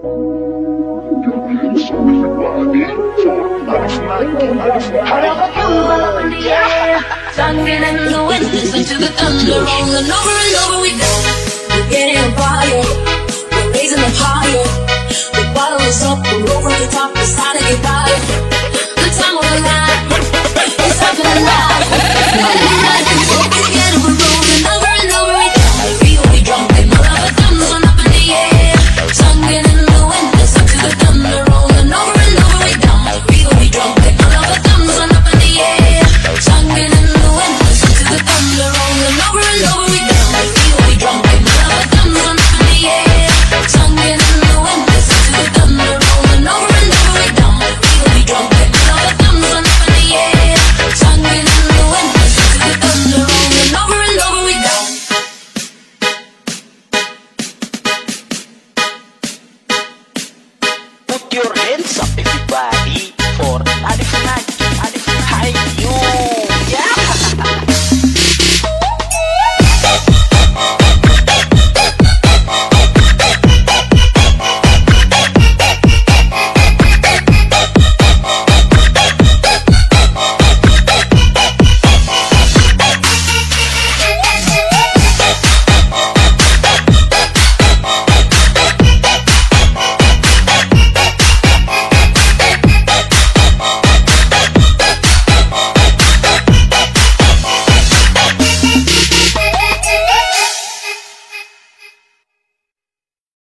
Sunken in the wind, listen to the thunder rolling over and over we go. We're getting on fire, we're raising the fire. The bottle is up, we're over the top, it's time to get. The time of the life, it's time for.